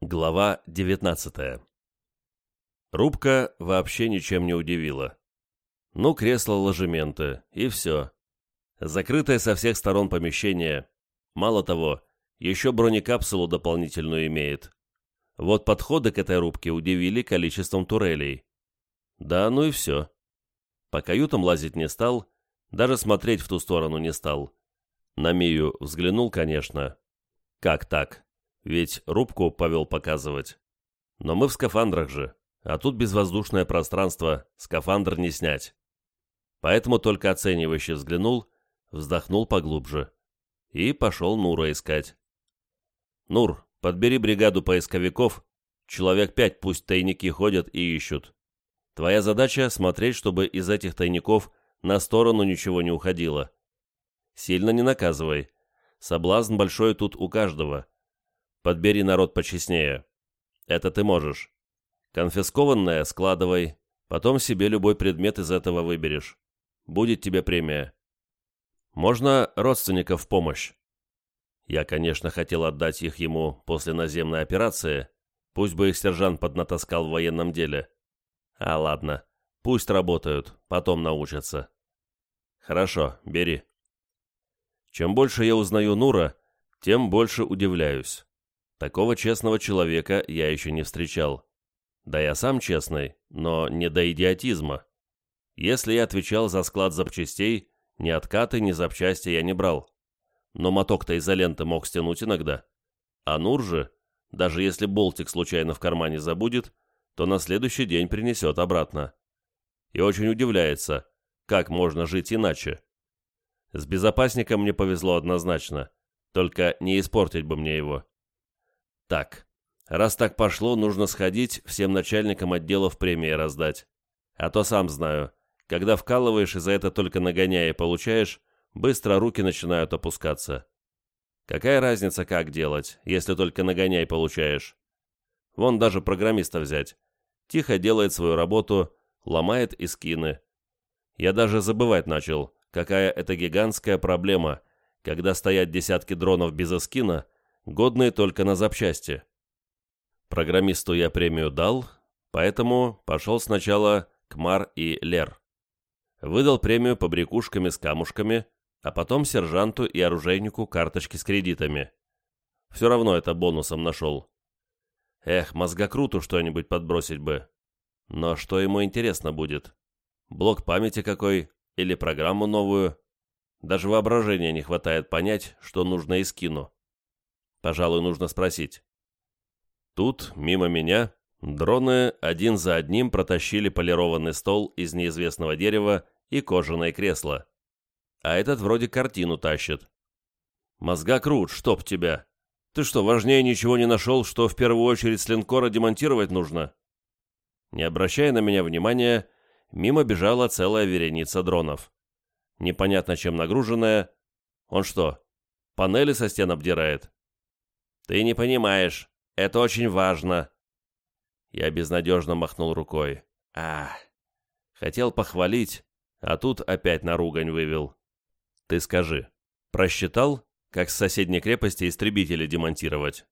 Глава 19 Рубка вообще ничем не удивила. Ну, кресло-ложементы, и все. Закрытое со всех сторон помещение. Мало того, еще бронекапсулу дополнительную имеет. Вот подходы к этой рубке удивили количеством турелей. Да, ну и все. По каютам лазить не стал, даже смотреть в ту сторону не стал. На Мию взглянул, конечно. Как так? Ведь рубку повел показывать. Но мы в скафандрах же, а тут безвоздушное пространство, скафандр не снять. Поэтому только оценивающе взглянул, вздохнул поглубже. И пошел Нура искать. «Нур, подбери бригаду поисковиков, человек пять пусть тайники ходят и ищут. Твоя задача — смотреть, чтобы из этих тайников на сторону ничего не уходило. Сильно не наказывай. Соблазн большой тут у каждого. Подбери народ почестнее. Это ты можешь. Конфискованное складывай, потом себе любой предмет из этого выберешь. Будет тебе премия. Можно родственников в помощь. Я, конечно, хотел отдать их ему после наземной операции, пусть бы их сержант поднатаскал в военном деле. А ладно, пусть работают, потом научатся. Хорошо, бери. Чем больше я узнаю Нура, тем больше удивляюсь. Такого честного человека я еще не встречал. Да я сам честный, но не до идиотизма. Если я отвечал за склад запчастей, ни откаты, ни запчасти я не брал. Но моток-то изоленты мог стянуть иногда. А Нур же, даже если болтик случайно в кармане забудет, то на следующий день принесет обратно. И очень удивляется, как можно жить иначе. С безопасником мне повезло однозначно, только не испортить бы мне его. Так, раз так пошло, нужно сходить, всем начальникам отделов премии раздать. А то сам знаю, когда вкалываешь и за это только нагоняя получаешь, быстро руки начинают опускаться. Какая разница, как делать, если только нагоняй получаешь? Вон даже программиста взять. Тихо делает свою работу, ломает и скины. Я даже забывать начал, какая это гигантская проблема, когда стоят десятки дронов без эскина, годные только на запчасти. Программисту я премию дал, поэтому пошел сначала к Мар и Лер. Выдал премию побрякушками с камушками, а потом сержанту и оружейнику карточки с кредитами. Все равно это бонусом нашел. Эх, мозгокруту что-нибудь подбросить бы. Но что ему интересно будет? Блок памяти какой? Или программу новую? Даже воображения не хватает понять, что нужно и скину. Пожалуй, нужно спросить. Тут, мимо меня, дроны один за одним протащили полированный стол из неизвестного дерева и кожаное кресло. А этот вроде картину тащит. Мозга крут, чтоб тебя. Ты что, важнее ничего не нашел, что в первую очередь с линкора демонтировать нужно? Не обращая на меня внимания, мимо бежала целая вереница дронов. Непонятно чем нагруженная. Он что, панели со стен обдирает? «Ты не понимаешь. Это очень важно». Я безнадежно махнул рукой. «Ах!» Хотел похвалить, а тут опять на ругань вывел. «Ты скажи, просчитал, как с соседней крепости истребители демонтировать?»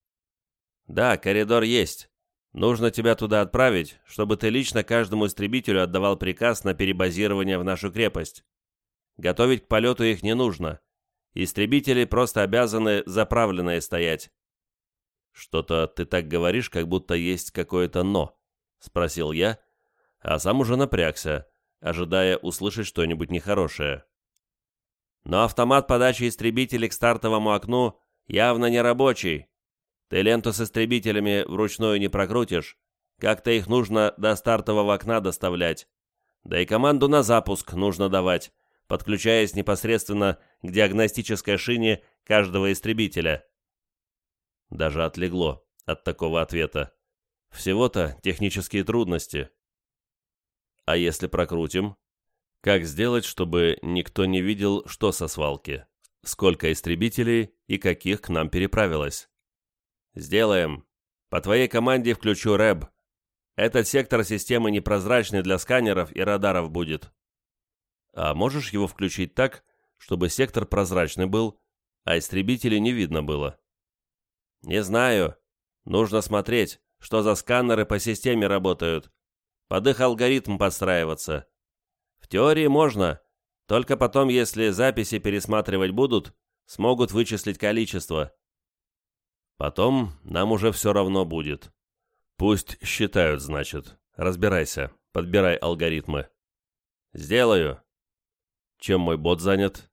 «Да, коридор есть. Нужно тебя туда отправить, чтобы ты лично каждому истребителю отдавал приказ на перебазирование в нашу крепость. Готовить к полету их не нужно. Истребители просто обязаны заправленные стоять. «Что-то ты так говоришь, как будто есть какое-то «но», — спросил я, а сам уже напрягся, ожидая услышать что-нибудь нехорошее. «Но автомат подачи истребителей к стартовому окну явно не рабочий. Ты ленту с истребителями вручную не прокрутишь. Как-то их нужно до стартового окна доставлять. Да и команду на запуск нужно давать, подключаясь непосредственно к диагностической шине каждого истребителя. Даже отлегло от такого ответа. Всего-то технические трудности. А если прокрутим? Как сделать, чтобы никто не видел, что со свалки? Сколько истребителей и каких к нам переправилось? Сделаем. По твоей команде включу РЭБ. Этот сектор системы непрозрачный для сканеров и радаров будет. А можешь его включить так, чтобы сектор прозрачный был, а истребителей не видно было? «Не знаю, Нужно смотреть, что за сканеры по системе работают. Под их алгоритм подстраиваться. В теории можно, только потом, если записи пересматривать будут, смогут вычислить количество. Потом нам уже все равно будет. Пусть считают, значит. Разбирайся, подбирай алгоритмы. Сделаю. Чем мой бот занят?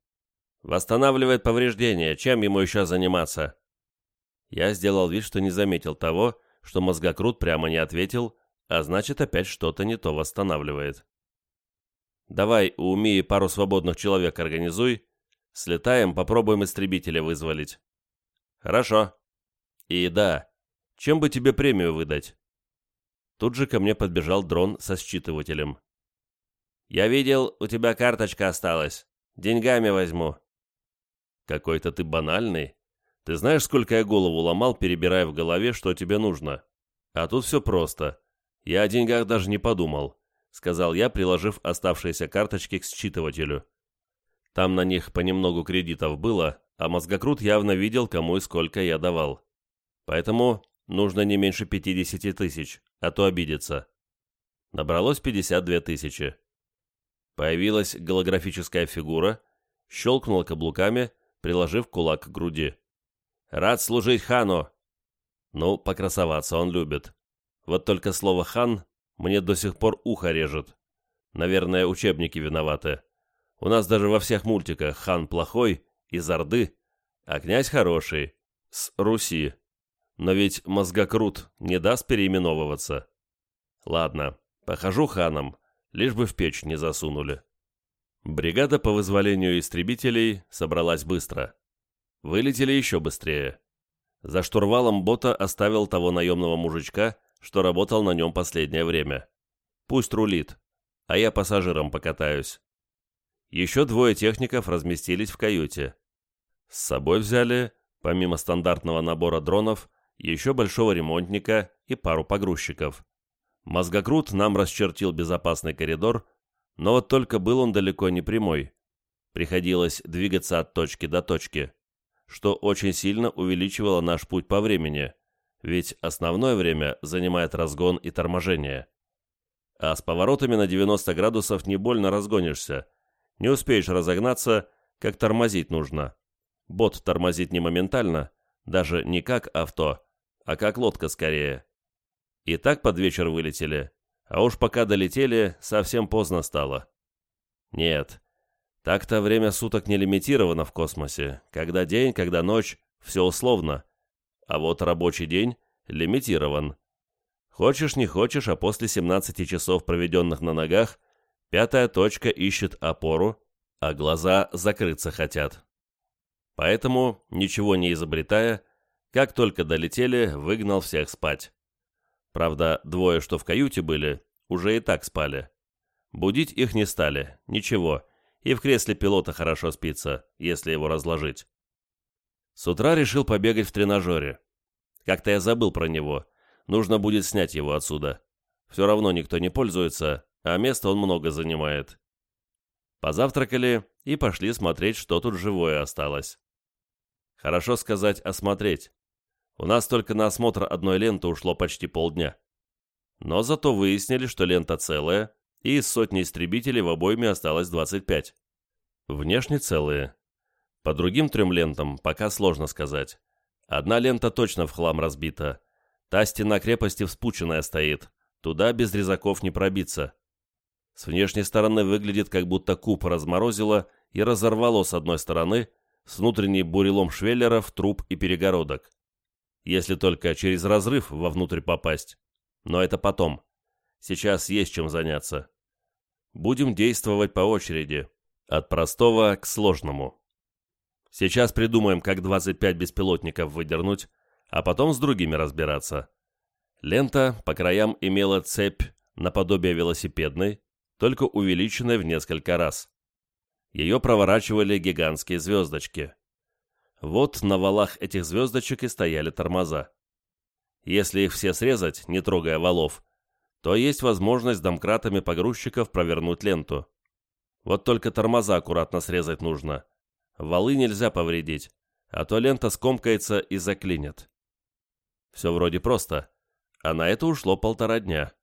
Восстанавливает повреждения, чем ему еще заниматься? Я сделал вид, что не заметил того, что мозгокрут прямо не ответил, а значит опять что-то не то восстанавливает. Давай у Умии пару свободных человек организуй, слетаем, попробуем истребителя вызволить. Хорошо. И да, чем бы тебе премию выдать? Тут же ко мне подбежал дрон со считывателем. «Я видел, у тебя карточка осталась. Деньгами возьму». «Какой-то ты банальный. Ты знаешь, сколько я голову ломал, перебирая в голове, что тебе нужно? А тут все просто. Я о деньгах даже не подумал», — сказал я, приложив оставшиеся карточки к считывателю. Там на них понемногу кредитов было, а мозгокрут явно видел, кому и сколько я давал. Поэтому нужно не меньше 50 тысяч, а то обидится. Набралось 52 тысячи. Появилась голографическая фигура, щелкнула каблуками, приложив кулак к груди. «Рад служить хану!» Ну, покрасоваться он любит. Вот только слово «хан» мне до сих пор ухо режет. Наверное, учебники виноваты. У нас даже во всех мультиках хан плохой, из Орды, а князь хороший, с Руси. Но ведь мозгокрут не даст переименовываться. Ладно, похожу ханом, лишь бы в печь не засунули. Бригада по вызволению истребителей собралась быстро. Вылетели еще быстрее. За штурвалом бота оставил того наемного мужичка, что работал на нем последнее время. Пусть рулит, а я пассажиром покатаюсь. Еще двое техников разместились в каюте. С собой взяли, помимо стандартного набора дронов, еще большого ремонтника и пару погрузчиков. Мозгокрут нам расчертил безопасный коридор, но вот только был он далеко не прямой. Приходилось двигаться от точки до точки, что очень сильно увеличивало наш путь по времени, ведь основное время занимает разгон и торможение. А с поворотами на 90 градусов не больно разгонишься. Не успеешь разогнаться, как тормозить нужно. Бот тормозит не моментально, даже не как авто, а как лодка скорее. И так под вечер вылетели, а уж пока долетели, совсем поздно стало. Нет, так-то время суток не лимитировано в космосе. Когда день, когда ночь, все условно. А вот рабочий день лимитирован. Хочешь, не хочешь, а после 17 часов, проведенных на ногах, пятая точка ищет опору, а глаза закрыться хотят. Поэтому, ничего не изобретая, как только долетели, выгнал всех спать. Правда, двое, что в каюте были, уже и так спали. Будить их не стали, ничего, и в кресле пилота хорошо спится, если его разложить. С утра решил побегать в тренажере. Как-то я забыл про него, нужно будет снять его отсюда. Все равно никто не пользуется, а места он много занимает. Позавтракали и пошли смотреть, что тут живое осталось. Хорошо сказать «осмотреть». У нас только на осмотр одной ленты ушло почти полдня. Но зато выяснили, что лента целая, и из сотни истребителей в обойме осталось 25. Внешне целые. По другим трем лентам пока сложно сказать. Одна лента точно в хлам разбита. Та стена крепости вспученная стоит. Туда без резаков не пробиться. С внешней стороны выглядит, как будто куб разморозило и разорвало с одной стороны, с внутренней бурелом швеллеров, труб и перегородок если только через разрыв вовнутрь попасть. Но это потом. Сейчас есть чем заняться. Будем действовать по очереди, от простого к сложному. Сейчас придумаем, как 25 беспилотников выдернуть, а потом с другими разбираться. Лента по краям имела цепь наподобие велосипедной, только увеличенной в несколько раз. Ее проворачивали гигантские звездочки. Вот на валах этих звездочек и стояли тормоза. Если их все срезать, не трогая валов, то есть возможность домкратами погрузчиков провернуть ленту. Вот только тормоза аккуратно срезать нужно. Валы нельзя повредить, а то лента скомкается и заклинит. Все вроде просто, а на это ушло полтора дня.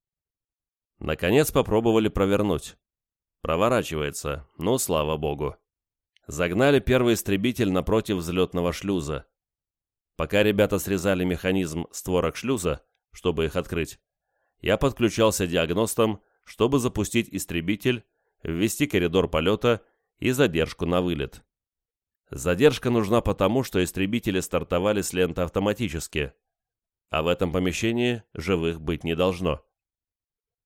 Наконец попробовали провернуть. Проворачивается, ну, слава богу. Загнали первый истребитель напротив взлетного шлюза. Пока ребята срезали механизм створок шлюза, чтобы их открыть, я подключался диагностом, чтобы запустить истребитель, ввести коридор полета и задержку на вылет. Задержка нужна потому, что истребители стартовали с ленты автоматически, а в этом помещении живых быть не должно.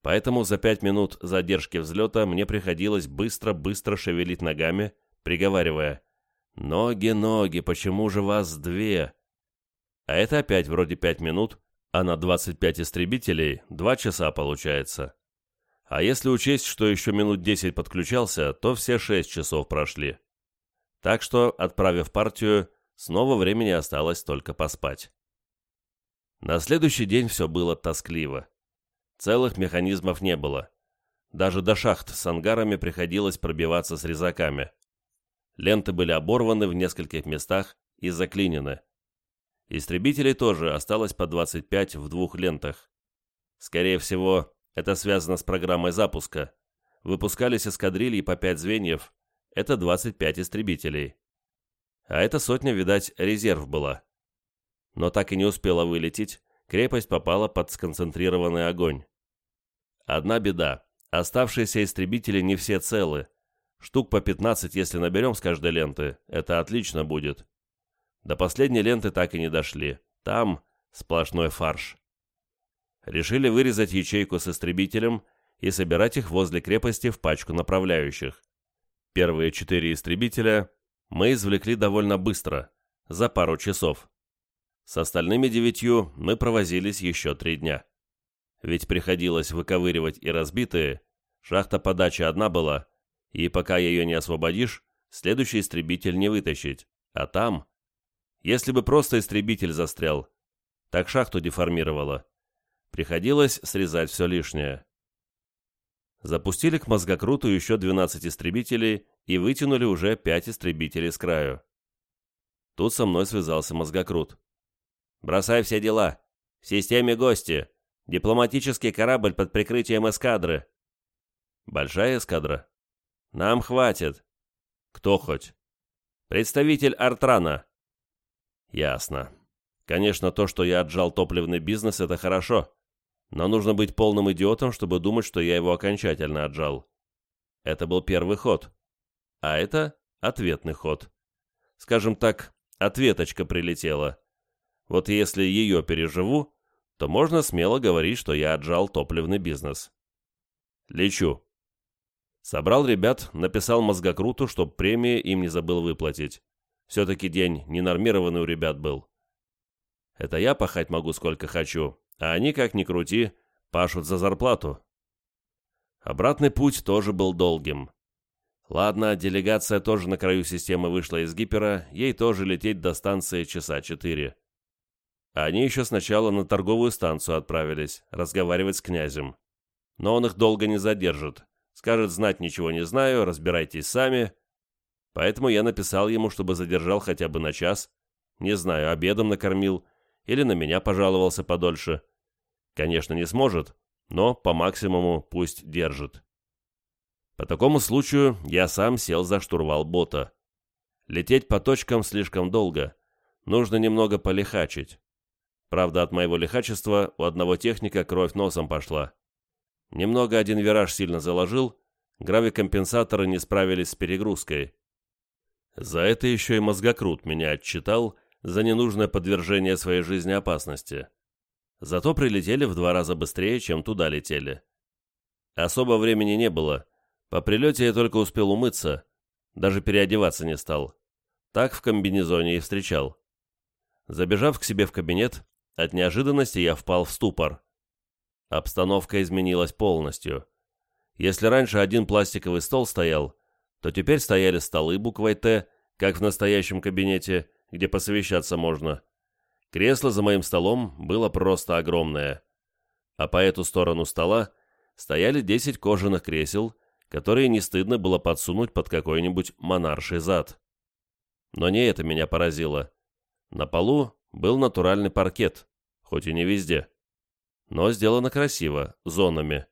Поэтому за пять минут задержки взлета мне приходилось быстро-быстро шевелить ногами, приговаривая «Ноги, ноги, почему же вас две?» А это опять вроде пять минут, а на 25 истребителей два часа получается. А если учесть, что еще минут 10 подключался, то все шесть часов прошли. Так что, отправив партию, снова времени осталось только поспать. На следующий день все было тоскливо. Целых механизмов не было. Даже до шахт с ангарами приходилось пробиваться с резаками. Ленты были оборваны в нескольких местах и заклинены. Истребителей тоже осталось по 25 в двух лентах. Скорее всего, это связано с программой запуска. Выпускались эскадрильи по 5 звеньев, это 25 истребителей. А эта сотня, видать, резерв была. Но так и не успела вылететь, крепость попала под сконцентрированный огонь. Одна беда. Оставшиеся истребители не все целы. Штук по 15, если наберем с каждой ленты, это отлично будет. До последней ленты так и не дошли. Там сплошной фарш. Решили вырезать ячейку с истребителем и собирать их возле крепости в пачку направляющих. Первые четыре истребителя мы извлекли довольно быстро, за пару часов. С остальными девятью мы провозились еще три дня. Ведь приходилось выковыривать и разбитые, шахта подачи одна была, и пока ее не освободишь, следующий истребитель не вытащить, а там если бы просто истребитель застрял, так шахту деформировало. Приходилось срезать все лишнее. Запустили к мозгокруту еще 12 истребителей и вытянули уже 5 истребителей с краю. Тут со мной связался мозгокрут. «Бросай все дела. В системе гости. Дипломатический корабль под прикрытием эскадры». «Большая эскадра?» «Нам хватит». «Кто хоть?» «Представитель Артрана. Ясно. Конечно, то, что я отжал топливный бизнес, это хорошо. Но нужно быть полным идиотом, чтобы думать, что я его окончательно отжал. Это был первый ход. А это ответный ход. Скажем так, ответочка прилетела. Вот если ее переживу, то можно смело говорить, что я отжал топливный бизнес. Лечу. Собрал ребят, написал мозгокруту, чтоб премии им не забыл выплатить. Все-таки день ненормированный у ребят был. Это я пахать могу сколько хочу, а они, как ни крути, пашут за зарплату. Обратный путь тоже был долгим. Ладно, делегация тоже на краю системы вышла из гипера, ей тоже лететь до станции часа четыре. Они еще сначала на торговую станцию отправились, разговаривать с князем. Но он их долго не задержит. Скажет, знать ничего не знаю, разбирайтесь сами, Поэтому я написал ему, чтобы задержал хотя бы на час. Не знаю, обедом накормил или на меня пожаловался подольше. Конечно, не сможет, но по максимуму пусть держит. По такому случаю я сам сел за штурвал бота. Лететь по точкам слишком долго. Нужно немного полихачить. Правда, от моего лихачества у одного техника кровь носом пошла. Немного один вираж сильно заложил, гравикомпенсаторы не справились с перегрузкой. За это еще и мозгокрут меня отчитал за ненужное подвержение своей жизни опасности. Зато прилетели в два раза быстрее, чем туда летели. Особо времени не было. По прилете я только успел умыться, даже переодеваться не стал. Так в комбинезоне и встречал. Забежав к себе в кабинет, от неожиданности я впал в ступор. Обстановка изменилась полностью. Если раньше один пластиковый стол стоял, то теперь стояли столы буквой «Т», как в настоящем кабинете, где посовещаться можно. Кресло за моим столом было просто огромное. А по эту сторону стола стояли 10 кожаных кресел, которые не стыдно было подсунуть под какой-нибудь монарший зад. Но не это меня поразило. На полу был натуральный паркет, хоть и не везде. Но сделано красиво, зонами.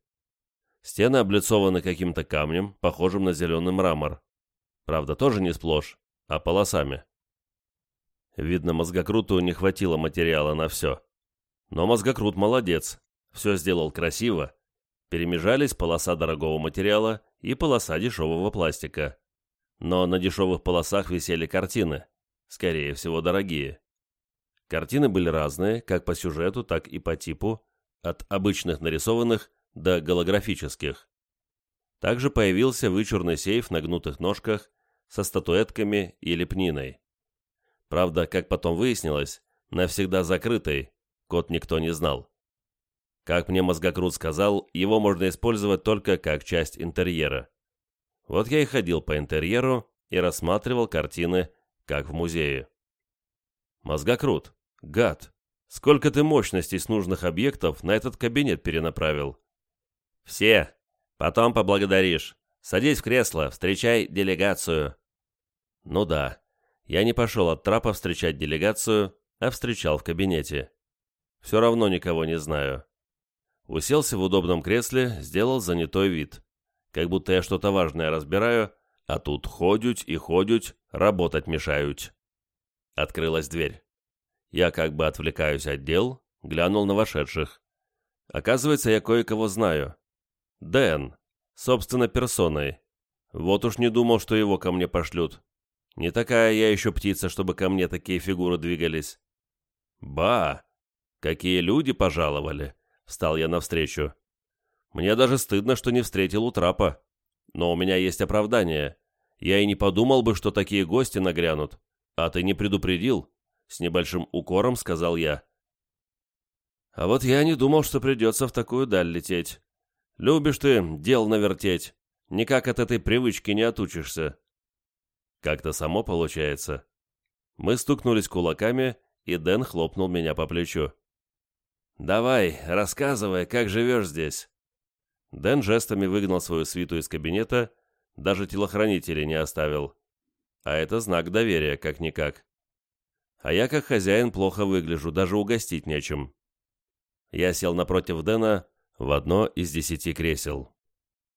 Стены облицованы каким-то камнем, похожим на зеленый мрамор. Правда, тоже не сплошь, а полосами. Видно, мозгокруту не хватило материала на все. Но мозгокрут молодец, все сделал красиво. Перемежались полоса дорогого материала и полоса дешевого пластика. Но на дешевых полосах висели картины, скорее всего, дорогие. Картины были разные, как по сюжету, так и по типу, от обычных нарисованных до голографических. Также появился вычурный сейф на гнутых ножках со статуэтками и лепниной. Правда, как потом выяснилось, навсегда закрытый, код никто не знал. Как мне мозгокрут сказал, его можно использовать только как часть интерьера. Вот я и ходил по интерьеру и рассматривал картины, как в музее. Мозгокрут, гад, сколько ты мощностей с нужных объектов на этот кабинет перенаправил? Все. Потом поблагодаришь. Садись в кресло, встречай делегацию. Ну да, я не пошел от трапа встречать делегацию, а встречал в кабинете. Все равно никого не знаю. Уселся в удобном кресле, сделал занятой вид. Как будто я что-то важное разбираю, а тут ходють и ходють, работать мешают. Открылась дверь. Я как бы отвлекаюсь от дел, глянул на вошедших. Оказывается, я кое-кого знаю. Дэн, собственно персоной. Вот уж не думал, что его ко мне пошлют. Не такая я еще птица, чтобы ко мне такие фигуры двигались. Ба! Какие люди пожаловали! Встал я навстречу. Мне даже стыдно, что не встретил у трапа. Но у меня есть оправдание. Я и не подумал бы, что такие гости нагрянут. А ты не предупредил. С небольшим укором сказал я. А вот я не думал, что придется в такую даль лететь. Любишь ты дел навертеть. Никак от этой привычки не отучишься. Как-то само получается. Мы стукнулись кулаками, и Дэн хлопнул меня по плечу. «Давай, рассказывай, как живешь здесь?» Дэн жестами выгнал свою свиту из кабинета, даже телохранителей не оставил. А это знак доверия, как-никак. А я, как хозяин, плохо выгляжу, даже угостить нечем. Я сел напротив Дэна в одно из десяти кресел.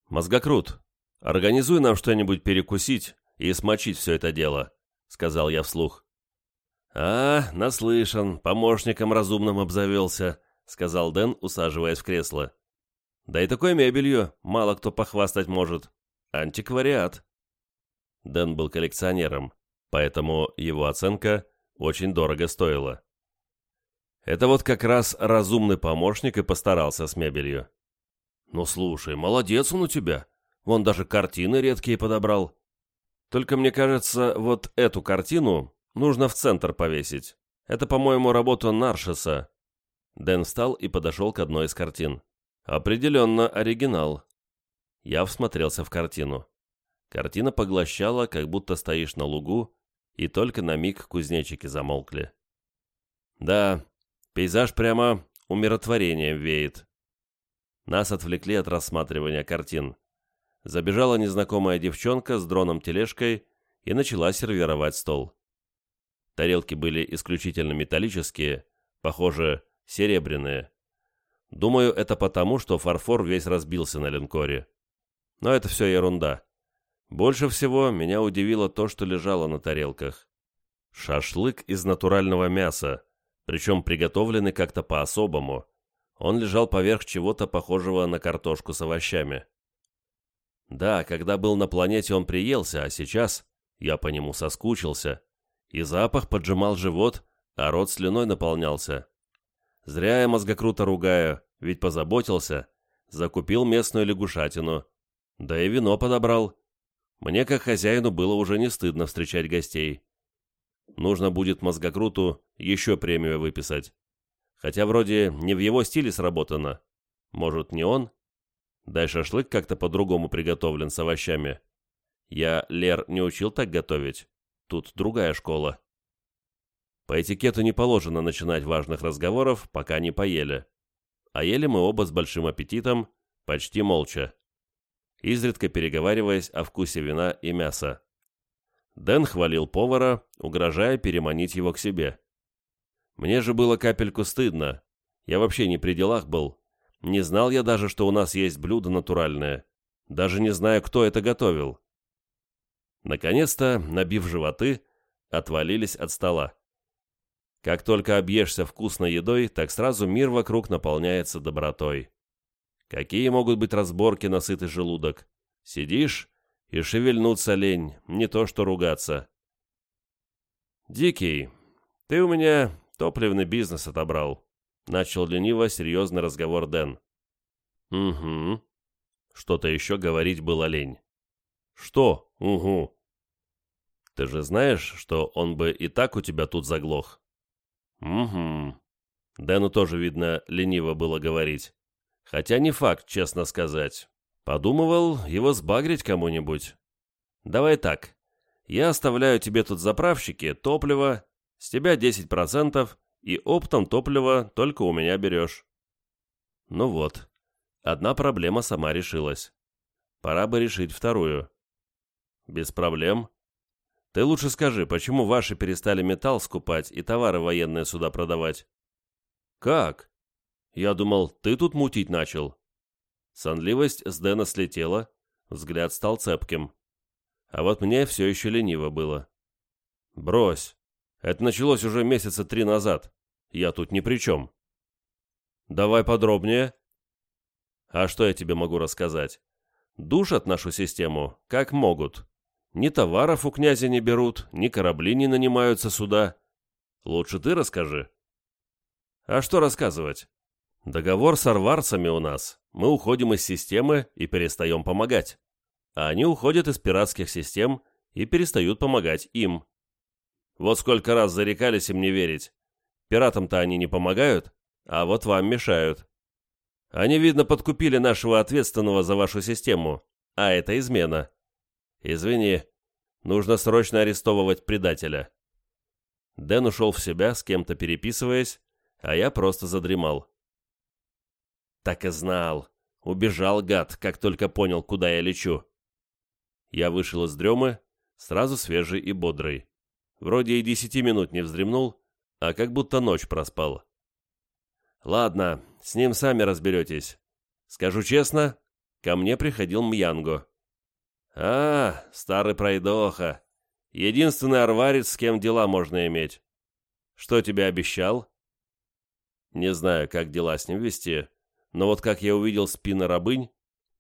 «Мозгокрут, организуй нам что-нибудь перекусить, и смочить все это дело», — сказал я вслух. «А, наслышан, помощником разумным обзавелся», — сказал Дэн, усаживаясь в кресло. «Да и такой мебелью мало кто похвастать может. Антиквариат». Дэн был коллекционером, поэтому его оценка очень дорого стоила. Это вот как раз разумный помощник и постарался с мебелью. «Ну слушай, молодец он у тебя. Вон даже картины редкие подобрал. Только мне кажется, вот эту картину нужно в центр повесить. Это, по-моему, работа Наршеса». Дэн встал и подошел к одной из картин. «Определенно оригинал». Я всмотрелся в картину. Картина поглощала, как будто стоишь на лугу, и только на миг кузнечики замолкли. Да, пейзаж прямо умиротворением веет. Нас отвлекли от рассматривания картин забежала незнакомая девчонка с дроном-тележкой и начала сервировать стол. Тарелки были исключительно металлические, похоже, серебряные. Думаю, это потому, что фарфор весь разбился на линкоре. Но это все ерунда. Больше всего меня удивило то, что лежало на тарелках. Шашлык из натурального мяса, причем приготовленный как-то по-особому. Он лежал поверх чего-то похожего на картошку с овощами. Да, когда был на планете, он приелся, а сейчас я по нему соскучился. И запах поджимал живот, а рот слюной наполнялся. Зря я мозгокруто ругаю, ведь позаботился. Закупил местную лягушатину. Да и вино подобрал. Мне, как хозяину, было уже не стыдно встречать гостей. Нужно будет мозгокруту еще премию выписать. Хотя вроде не в его стиле сработано. Может, не он? Да и шашлык как-то по-другому приготовлен с овощами. Я, Лер, не учил так готовить. Тут другая школа. По этикету не положено начинать важных разговоров, пока не поели. А ели мы оба с большим аппетитом, почти молча. Изредка переговариваясь о вкусе вина и мяса. Дэн хвалил повара, угрожая переманить его к себе. Мне же было капельку стыдно, Я вообще не при делах был. Не знал я даже, что у нас есть блюдо натуральное. Даже не знаю, кто это готовил. Наконец-то, набив животы, отвалились от стола. Как только объешься вкусной едой, так сразу мир вокруг наполняется добротой. Какие могут быть разборки на сытый желудок? Сидишь и шевельнуться лень, не то что ругаться. «Дикий, ты у меня топливный бизнес отобрал», — начал лениво серьезный разговор Дэн. «Угу». Что-то еще говорить было лень. «Что? Угу». «Ты же знаешь, что он бы и так у тебя тут заглох?» «Угу». Дэну тоже, видно, лениво было говорить. Хотя не факт, честно сказать. Подумывал его сбагрить кому-нибудь. Давай так. Я оставляю тебе тут заправщики, топливо, с тебя 10%, и оптом топливо только у меня берешь. Ну вот. Одна проблема сама решилась. Пора бы решить вторую. Без проблем. Ты лучше скажи, почему ваши перестали металл скупать и товары военные сюда продавать? Как? Я думал, ты тут мутить начал». Сонливость с Дэна слетела, взгляд стал цепким. А вот мне все еще лениво было. «Брось. Это началось уже месяца три назад. Я тут ни при чем». «Давай подробнее». «А что я тебе могу рассказать? Душат нашу систему, как могут. Ни товаров у князя не берут, ни корабли не нанимаются сюда. Лучше ты расскажи». «А что рассказывать? Договор с арварцами у нас. Мы уходим из системы и перестаем помогать. А они уходят из пиратских систем и перестают помогать им. Вот сколько раз зарекались им не верить. Пиратам-то они не помогают, а вот вам мешают. Они, видно, подкупили нашего ответственного за вашу систему, а это измена. Извини, нужно срочно арестовывать предателя. Дэн ушел в себя, с кем-то переписываясь, а я просто задремал. Так и знал. Убежал гад, как только понял, куда я лечу. Я вышел из дремы, сразу свежий и бодрый. Вроде и десяти минут не вздремнул, а как будто ночь проспал. Ладно, с ним сами разберетесь. Скажу честно, ко мне приходил Мьянго. А, старый пройдоха. Единственный арварец, с кем дела можно иметь. Что тебе обещал? Не знаю, как дела с ним вести, но вот как я увидел спины рабынь,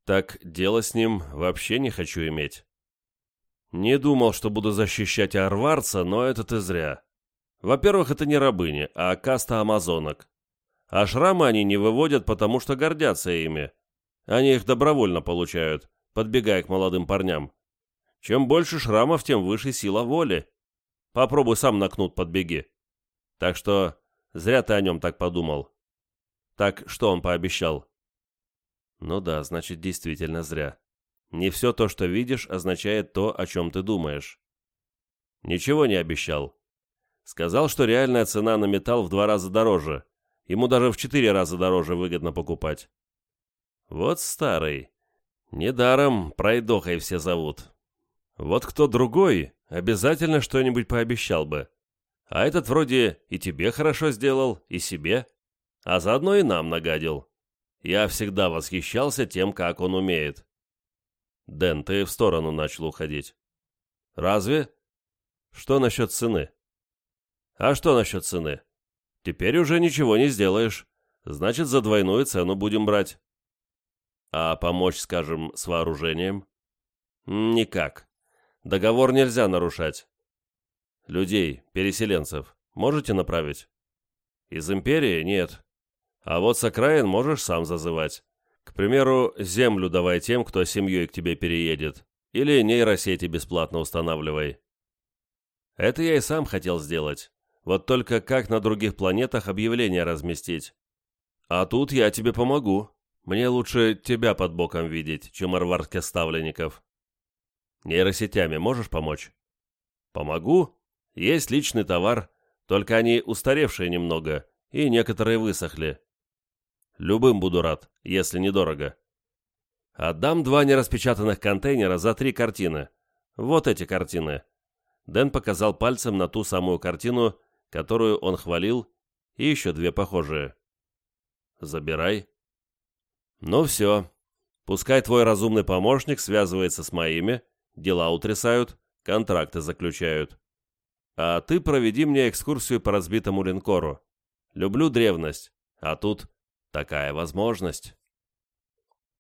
так дело с ним вообще не хочу иметь. Не думал, что буду защищать арварца, но это ты зря. Во-первых, это не рабыни, а каста амазонок. А шрамы они не выводят, потому что гордятся ими. Они их добровольно получают, подбегая к молодым парням. Чем больше шрамов, тем выше сила воли. Попробуй сам на кнут подбеги. Так что зря ты о нем так подумал. Так что он пообещал? Ну да, значит, действительно зря. Не все то, что видишь, означает то, о чем ты думаешь. Ничего не обещал. Сказал, что реальная цена на металл в два раза дороже. Ему даже в четыре раза дороже выгодно покупать. Вот старый. Недаром пройдохой все зовут. Вот кто другой, обязательно что-нибудь пообещал бы. А этот вроде и тебе хорошо сделал, и себе а заодно и нам нагадил. Я всегда восхищался тем, как он умеет. Дэн, ты в сторону начал уходить. Разве? Что насчет цены? А что насчет цены? Теперь уже ничего не сделаешь. Значит, за двойную цену будем брать. А помочь, скажем, с вооружением? Никак. Договор нельзя нарушать. Людей, переселенцев, можете направить? Из империи нет. А вот с окраин можешь сам зазывать. К примеру, землю давай тем, кто семьей к тебе переедет. Или нейросети бесплатно устанавливай. Это я и сам хотел сделать. Вот только как на других планетах объявления разместить? А тут я тебе помогу. Мне лучше тебя под боком видеть, чем арварских ставленников. Нейросетями можешь помочь? Помогу. Есть личный товар, только они устаревшие немного, и некоторые высохли. Любым буду рад, если недорого. Отдам два нераспечатанных контейнера за три картины. Вот эти картины. Дэн показал пальцем на ту самую картину, которую он хвалил, и еще две похожие. Забирай. Ну все. Пускай твой разумный помощник связывается с моими, дела утрясают, контракты заключают. А ты проведи мне экскурсию по разбитому линкору. Люблю древность, а тут Такая возможность.